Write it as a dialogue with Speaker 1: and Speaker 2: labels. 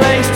Speaker 1: place.